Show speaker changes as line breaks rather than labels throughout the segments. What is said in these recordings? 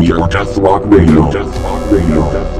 We are Deathrock radio. Deathrock radio. Just rock radio.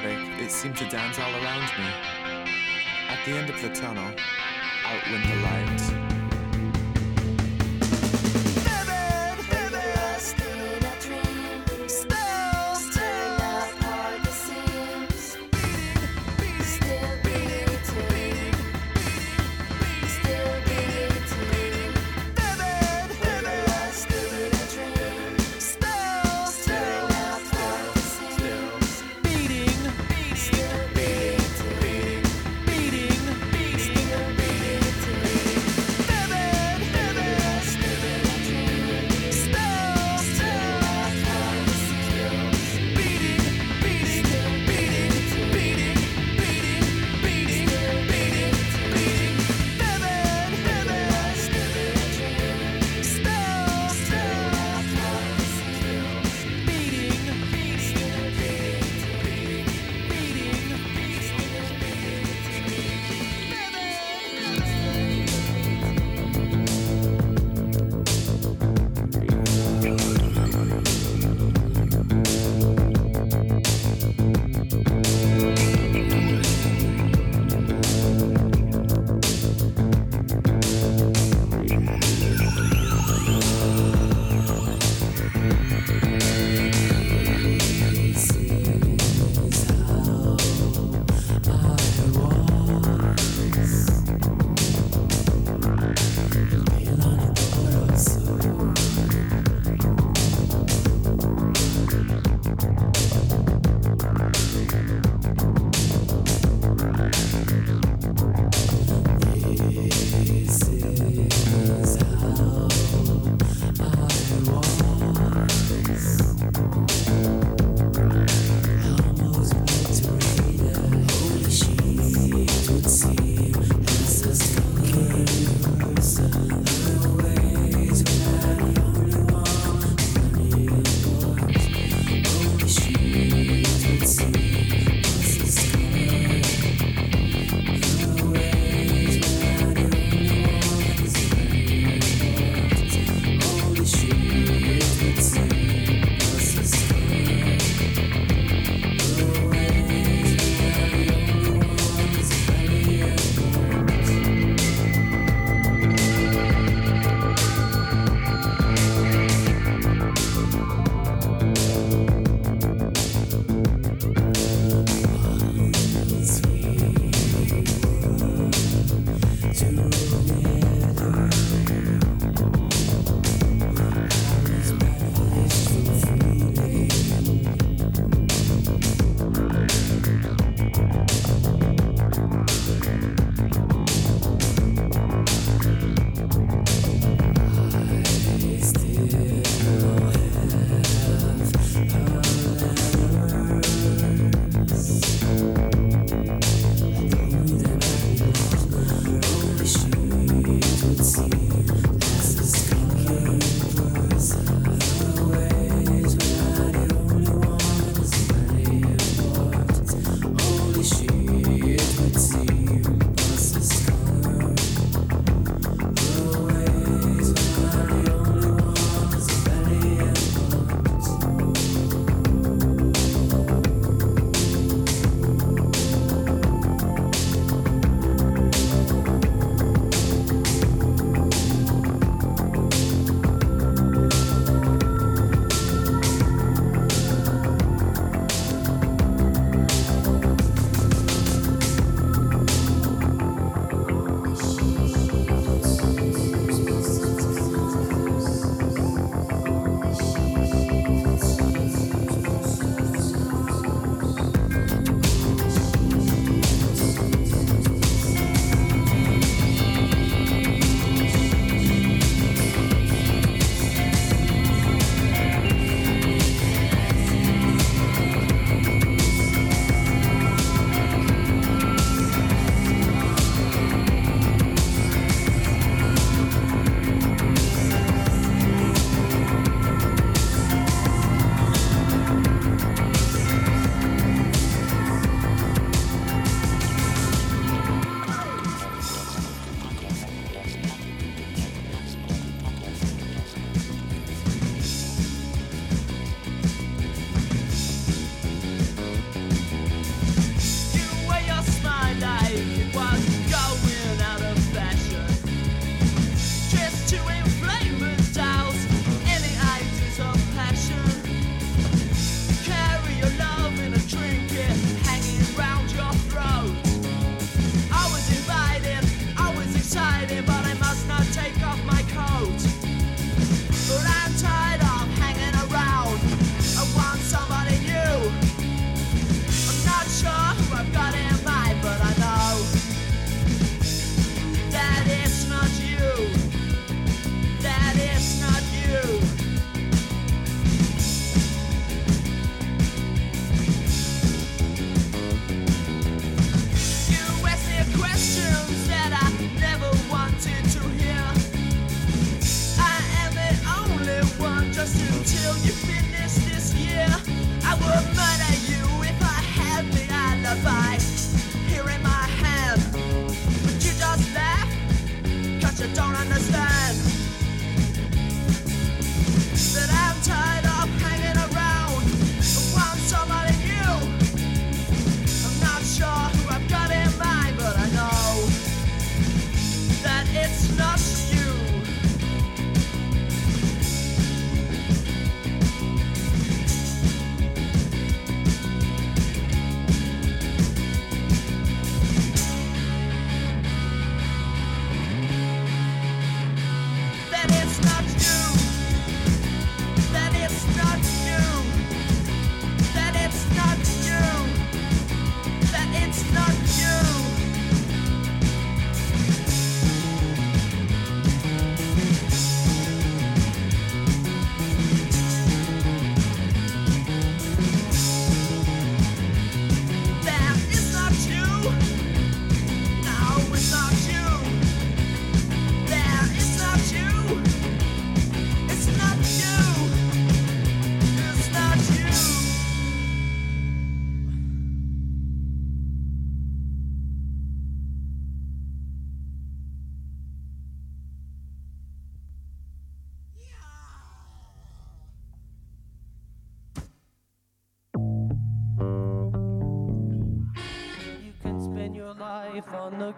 static, it seemed to dance all around me. At the end of the tunnel, out went the light.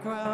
On